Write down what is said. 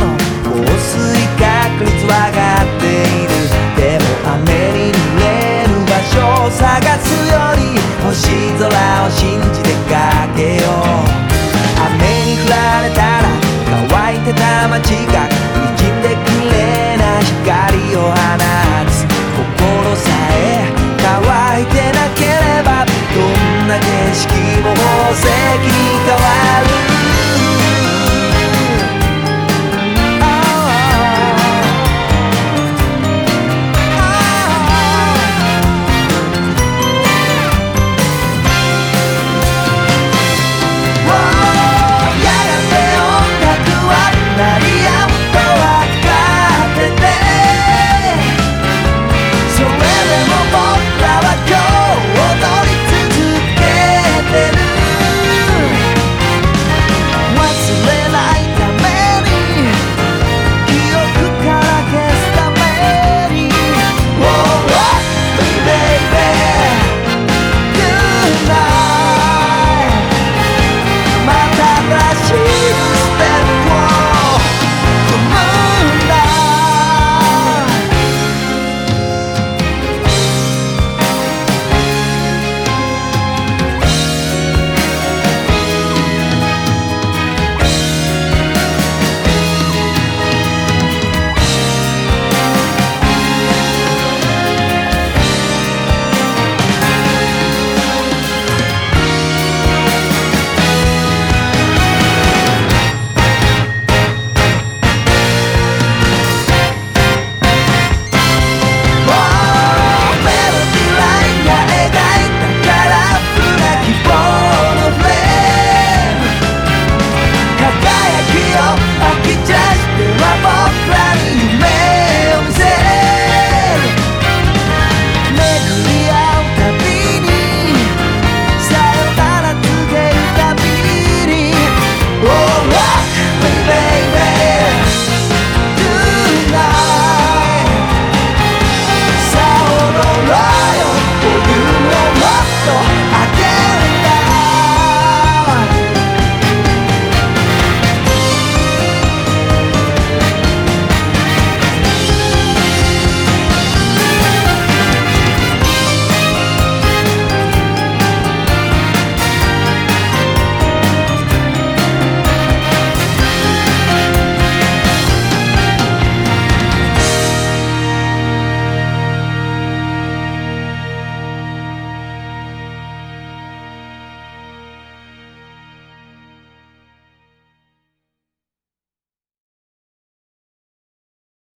の。降水確率上がっているでも雨に濡れる場所を探すより星空を信じ